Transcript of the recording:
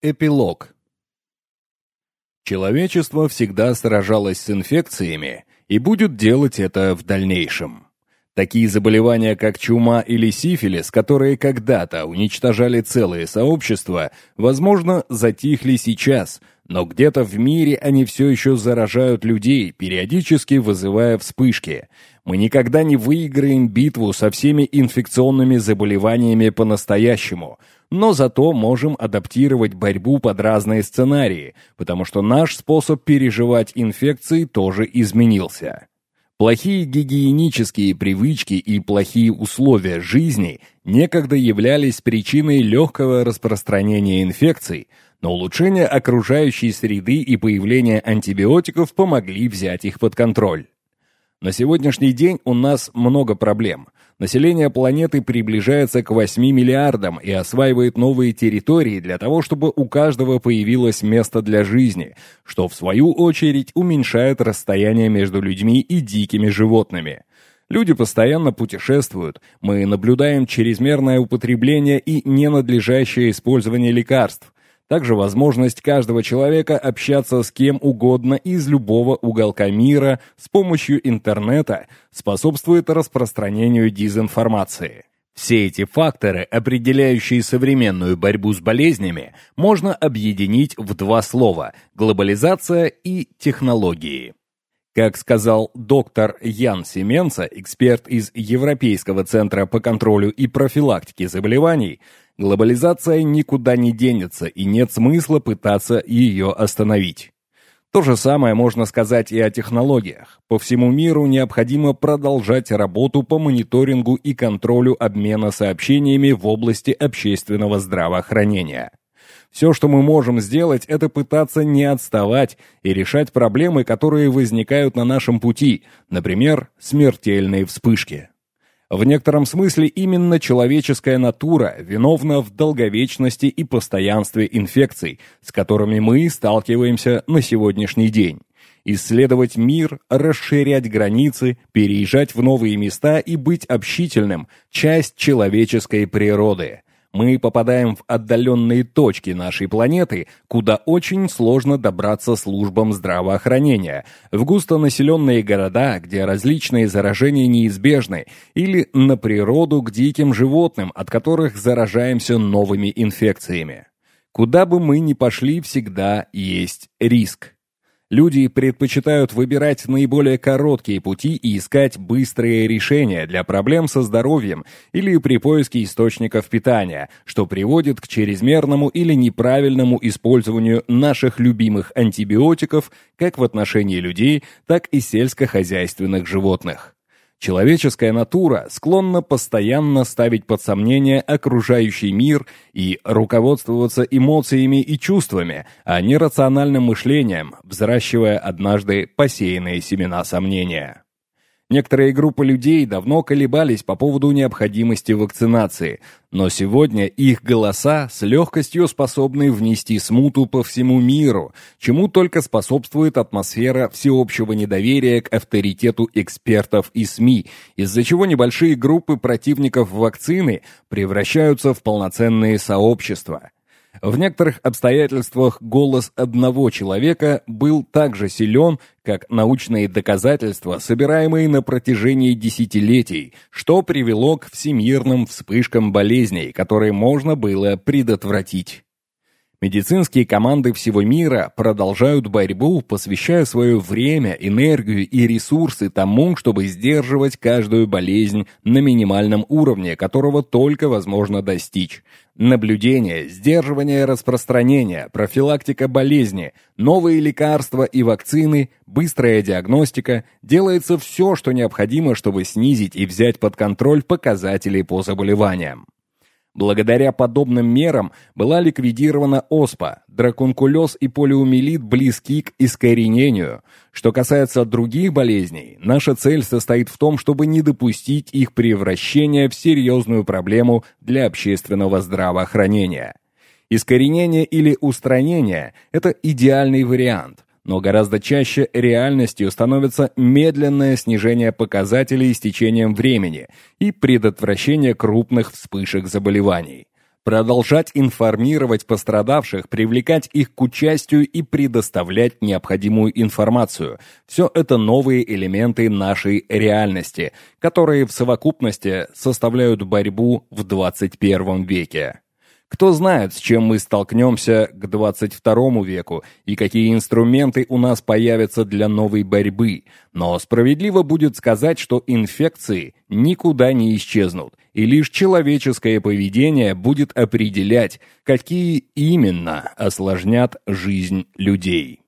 Эпилог. Человечество всегда сражалось с инфекциями и будет делать это в дальнейшем. Такие заболевания, как чума или сифилис, которые когда-то уничтожали целые сообщества, возможно, затихли сейчас, но где-то в мире они все еще заражают людей, периодически вызывая вспышки. Мы никогда не выиграем битву со всеми инфекционными заболеваниями по-настоящему, но зато можем адаптировать борьбу под разные сценарии, потому что наш способ переживать инфекции тоже изменился. Плохие гигиенические привычки и плохие условия жизни некогда являлись причиной легкого распространения инфекций, но улучшение окружающей среды и появление антибиотиков помогли взять их под контроль. На сегодняшний день у нас много проблем. Население планеты приближается к 8 миллиардам и осваивает новые территории для того, чтобы у каждого появилось место для жизни, что в свою очередь уменьшает расстояние между людьми и дикими животными. Люди постоянно путешествуют, мы наблюдаем чрезмерное употребление и ненадлежащее использование лекарств, также возможность каждого человека общаться с кем угодно из любого уголка мира с помощью интернета способствует распространению дезинформации. Все эти факторы, определяющие современную борьбу с болезнями, можно объединить в два слова – глобализация и технологии. Как сказал доктор Ян Семенца, эксперт из Европейского центра по контролю и профилактике заболеваний, глобализация никуда не денется и нет смысла пытаться ее остановить. То же самое можно сказать и о технологиях. По всему миру необходимо продолжать работу по мониторингу и контролю обмена сообщениями в области общественного здравоохранения. Все, что мы можем сделать, это пытаться не отставать и решать проблемы, которые возникают на нашем пути, например, смертельные вспышки. В некотором смысле именно человеческая натура виновна в долговечности и постоянстве инфекций, с которыми мы сталкиваемся на сегодняшний день. Исследовать мир, расширять границы, переезжать в новые места и быть общительным – часть человеческой природы – мы попадаем в отдаленные точки нашей планеты, куда очень сложно добраться службам здравоохранения, в густонаселенные города, где различные заражения неизбежны, или на природу к диким животным, от которых заражаемся новыми инфекциями. Куда бы мы ни пошли, всегда есть риск. Люди предпочитают выбирать наиболее короткие пути и искать быстрые решения для проблем со здоровьем или при поиске источников питания, что приводит к чрезмерному или неправильному использованию наших любимых антибиотиков как в отношении людей, так и сельскохозяйственных животных. Человеческая натура склонна постоянно ставить под сомнение окружающий мир и руководствоваться эмоциями и чувствами, а не рациональным мышлением, взращивая однажды посеянные семена сомнения. Некоторые группы людей давно колебались по поводу необходимости вакцинации, но сегодня их голоса с легкостью способны внести смуту по всему миру, чему только способствует атмосфера всеобщего недоверия к авторитету экспертов и СМИ, из-за чего небольшие группы противников вакцины превращаются в полноценные сообщества. В некоторых обстоятельствах голос одного человека был так же силен, как научные доказательства, собираемые на протяжении десятилетий, что привело к всемирным вспышкам болезней, которые можно было предотвратить. Медицинские команды всего мира продолжают борьбу, посвящая свое время, энергию и ресурсы тому, чтобы сдерживать каждую болезнь на минимальном уровне, которого только возможно достичь. Наблюдение, сдерживание распространения, профилактика болезни, новые лекарства и вакцины, быстрая диагностика – делается все, что необходимо, чтобы снизить и взять под контроль показатели по заболеваниям. Благодаря подобным мерам была ликвидирована оспа, драконкулез и полиомиелит близки к искоренению. Что касается других болезней, наша цель состоит в том, чтобы не допустить их превращения в серьезную проблему для общественного здравоохранения. Искоренение или устранение – это идеальный вариант но гораздо чаще реальностью становится медленное снижение показателей с течением времени и предотвращение крупных вспышек заболеваний. продолжать информировать пострадавших, привлекать их к участию и предоставлять необходимую информацию. Все это новые элементы нашей реальности, которые в совокупности составляют борьбу в 21 веке. Кто знает, с чем мы столкнемся к 22 веку и какие инструменты у нас появятся для новой борьбы. Но справедливо будет сказать, что инфекции никуда не исчезнут, и лишь человеческое поведение будет определять, какие именно осложнят жизнь людей.